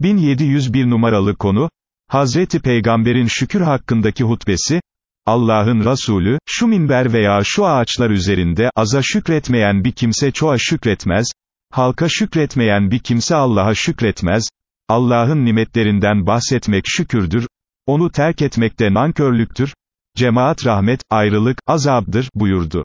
1701 numaralı konu, Hazreti Peygamber'in şükür hakkındaki hutbesi, Allah'ın Resulü, şu minber veya şu ağaçlar üzerinde, aza şükretmeyen bir kimse çoğa şükretmez, halka şükretmeyen bir kimse Allah'a şükretmez, Allah'ın nimetlerinden bahsetmek şükürdür, onu terk etmek de nankörlüktür, cemaat rahmet, ayrılık, azabdır, buyurdu.